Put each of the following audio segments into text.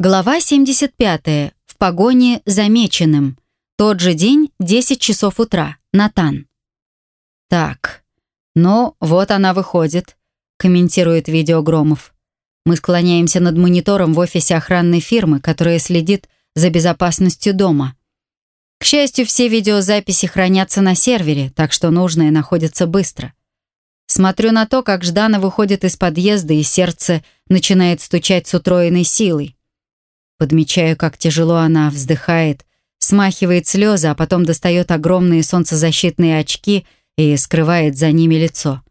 Глава 75. В погоне замеченным. Тот же день, 10 часов утра. Натан. «Так, ну, вот она выходит», — комментирует видео Громов. Мы склоняемся над монитором в офисе охранной фирмы, которая следит за безопасностью дома. К счастью, все видеозаписи хранятся на сервере, так что нужное находится быстро. Смотрю на то, как Ждана выходит из подъезда, и сердце начинает стучать с утроенной силой. Подмечаю, как тяжело она вздыхает, смахивает слезы, а потом достает огромные солнцезащитные очки и скрывает за ними лицо.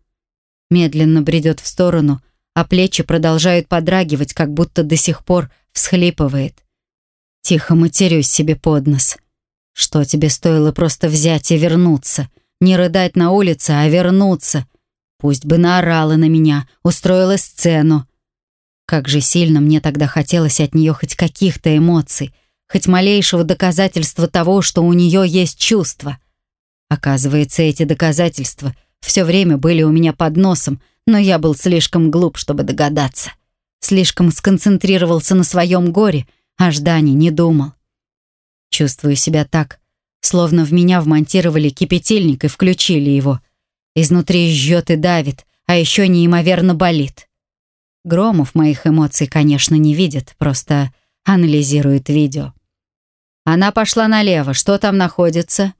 Медленно бредет в сторону, а плечи продолжают подрагивать, как будто до сих пор всхлипывает. Тихо матерюсь себе под нос. Что тебе стоило просто взять и вернуться? Не рыдать на улице, а вернуться. Пусть бы наорала на меня, устроила сцену. Как же сильно мне тогда хотелось от нее хоть каких-то эмоций, хоть малейшего доказательства того, что у нее есть чувства. Оказывается, эти доказательства все время были у меня под носом, но я был слишком глуп, чтобы догадаться. Слишком сконцентрировался на своем горе, а Ждани не думал. Чувствую себя так, словно в меня вмонтировали кипятильник и включили его. Изнутри жжет и давит, а еще неимоверно болит. Громов моих эмоций, конечно, не видит, просто анализирует видео. Она пошла налево. Что там находится?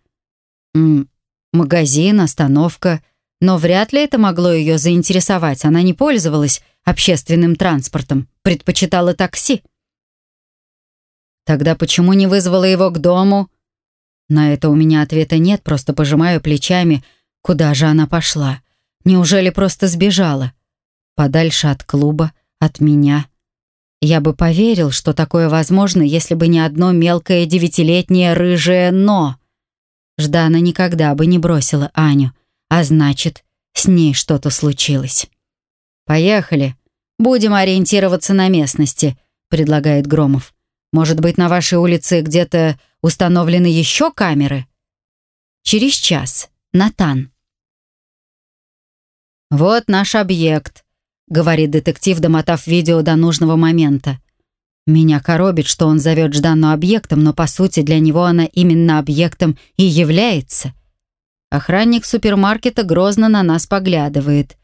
М магазин, остановка. Но вряд ли это могло ее заинтересовать. Она не пользовалась общественным транспортом, предпочитала такси. Тогда почему не вызвала его к дому? На это у меня ответа нет, просто пожимаю плечами. Куда же она пошла? Неужели просто сбежала? Подальше от клуба, от меня. Я бы поверил, что такое возможно, если бы не одно мелкое девятилетнее рыжее «но». Ждана никогда бы не бросила Аню, а значит, с ней что-то случилось. «Поехали. Будем ориентироваться на местности», — предлагает Громов. «Может быть, на вашей улице где-то установлены еще камеры?» Через час. Натан. «Вот наш объект», — говорит детектив, домотав видео до нужного момента. Меня коробит, что он зовет Жданну объектом, но по сути для него она именно объектом и является. Охранник супермаркета грозно на нас поглядывает.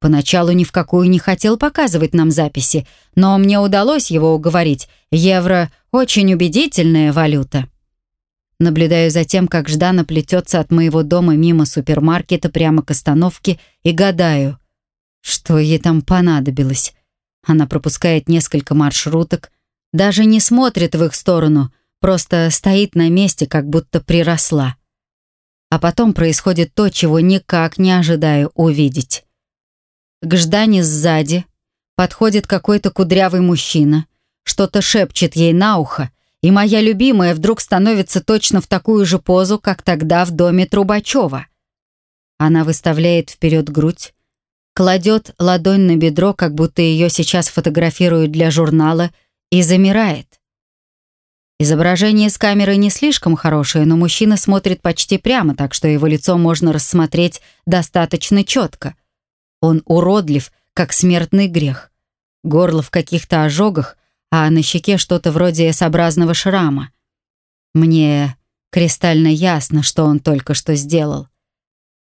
Поначалу ни в какую не хотел показывать нам записи, но мне удалось его уговорить. Евро — очень убедительная валюта. Наблюдаю за тем, как Ждана плетется от моего дома мимо супермаркета прямо к остановке и гадаю — что ей там понадобилось? Она пропускает несколько маршруток, даже не смотрит в их сторону, просто стоит на месте, как будто приросла. А потом происходит то, чего никак не ожидаю увидеть. К Ждане сзади подходит какой-то кудрявый мужчина, что-то шепчет ей на ухо, и моя любимая вдруг становится точно в такую же позу, как тогда в доме Трубачева. Она выставляет вперед грудь, кладет ладонь на бедро, как будто ее сейчас фотографируют для журнала, и замирает. Изображение с камеры не слишком хорошее, но мужчина смотрит почти прямо, так что его лицо можно рассмотреть достаточно четко. Он уродлив, как смертный грех. Горло в каких-то ожогах, а на щеке что-то вроде S-образного шрама. Мне кристально ясно, что он только что сделал.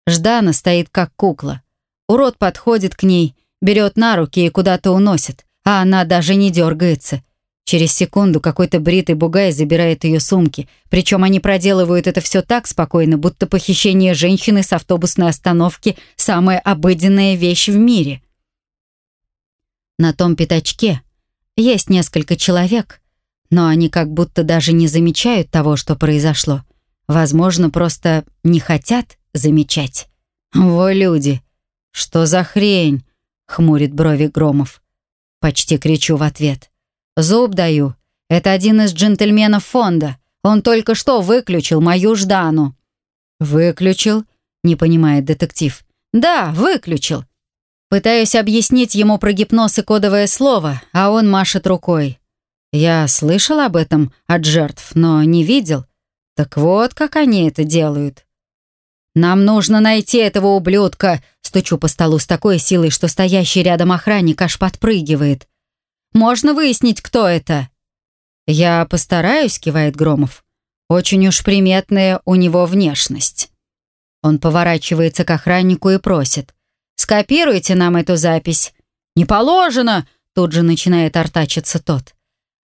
Ждана стоит как кукла. Урод подходит к ней, берет на руки и куда-то уносит, а она даже не дергается. Через секунду какой-то бритый бугай забирает ее сумки, причем они проделывают это все так спокойно, будто похищение женщины с автобусной остановки – самая обыденная вещь в мире. На том пятачке есть несколько человек, но они как будто даже не замечают того, что произошло. Возможно, просто не хотят замечать. Во люди! «Что за хрень?» — хмурит брови Громов. Почти кричу в ответ. «Зуб даю. Это один из джентльменов фонда. Он только что выключил мою Ждану». «Выключил?» — не понимает детектив. «Да, выключил». Пытаюсь объяснить ему про гипноз и кодовое слово, а он машет рукой. Я слышал об этом от жертв, но не видел. Так вот, как они это делают. «Нам нужно найти этого ублюдка!» Стучу по столу с такой силой, что стоящий рядом охранник аж подпрыгивает. «Можно выяснить, кто это?» «Я постараюсь», — кивает Громов. «Очень уж приметная у него внешность». Он поворачивается к охраннику и просит. «Скопируйте нам эту запись». «Не положено!» — тут же начинает артачиться тот.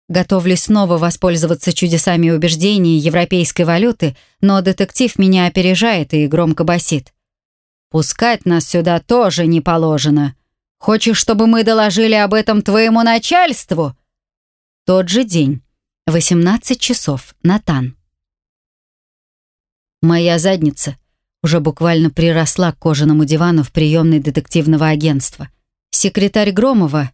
Готовлюсь снова воспользоваться чудесами убеждений европейской валюты, но детектив меня опережает и громко басит. «Пускать нас сюда тоже не положено. Хочешь, чтобы мы доложили об этом твоему начальству?» Тот же день. 18 часов. Натан. Моя задница уже буквально приросла к кожаному дивану в приемной детективного агентства. Секретарь Громова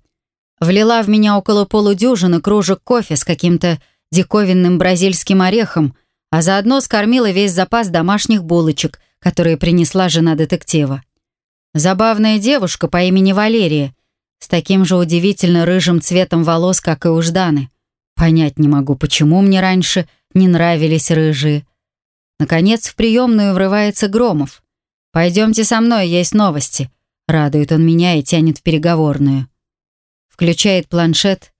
влила в меня около полудюжины кружек кофе с каким-то диковинным бразильским орехом, а заодно скормила весь запас домашних булочек, которые принесла жена детектива. Забавная девушка по имени Валерия, с таким же удивительно рыжим цветом волос, как и у Жданы. Понять не могу, почему мне раньше не нравились рыжие. Наконец в приемную врывается Громов. «Пойдемте со мной, есть новости». Радует он меня и тянет в переговорную. Включает планшет,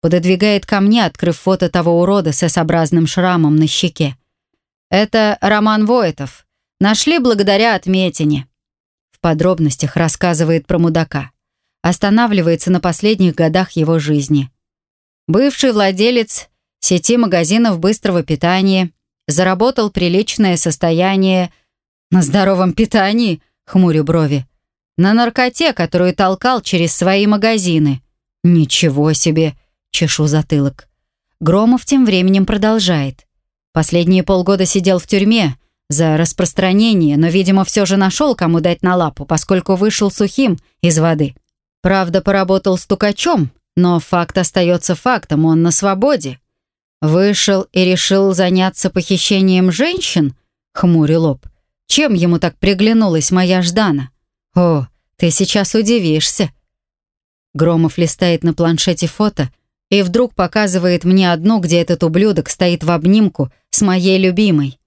пододвигает ко мне, открыв фото того урода с S-образным шрамом на щеке. Это Роман Войтов. Нашли благодаря отметине. В подробностях рассказывает про мудака останавливается на последних годах его жизни. Бывший владелец сети магазинов быстрого питания заработал приличное состояние на здоровом питании, хмурю брови, на наркоте, которую толкал через свои магазины. Ничего себе, чешу затылок. Громов тем временем продолжает. Последние полгода сидел в тюрьме за распространение, но, видимо, все же нашел, кому дать на лапу, поскольку вышел сухим из воды. Правда, поработал стукачом, но факт остается фактом, он на свободе. Вышел и решил заняться похищением женщин? Хмурил лоб. Чем ему так приглянулась моя Ждана? О, ты сейчас удивишься. Громов листает на планшете фото и вдруг показывает мне одно, где этот ублюдок стоит в обнимку с моей любимой.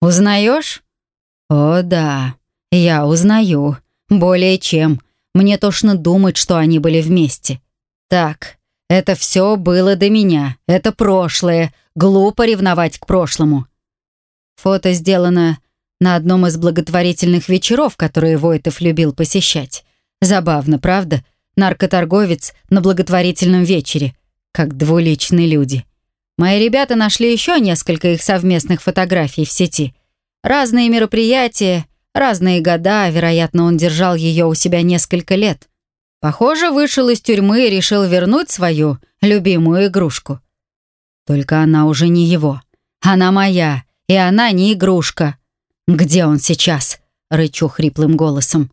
Узнаешь? О, да, я узнаю. Более чем. Мне тошно думать, что они были вместе. Так, это все было до меня. Это прошлое. Глупо ревновать к прошлому. Фото сделано на одном из благотворительных вечеров, которые Войтов любил посещать. Забавно, правда? Наркоторговец на благотворительном вечере. Как двуличные люди. Мои ребята нашли еще несколько их совместных фотографий в сети. Разные мероприятия, Разные года, вероятно, он держал ее у себя несколько лет. Похоже, вышел из тюрьмы и решил вернуть свою любимую игрушку. Только она уже не его. Она моя, и она не игрушка. Где он сейчас? Рычу хриплым голосом.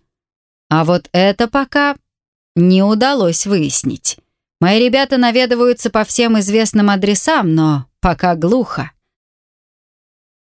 А вот это пока не удалось выяснить. Мои ребята наведываются по всем известным адресам, но пока глухо.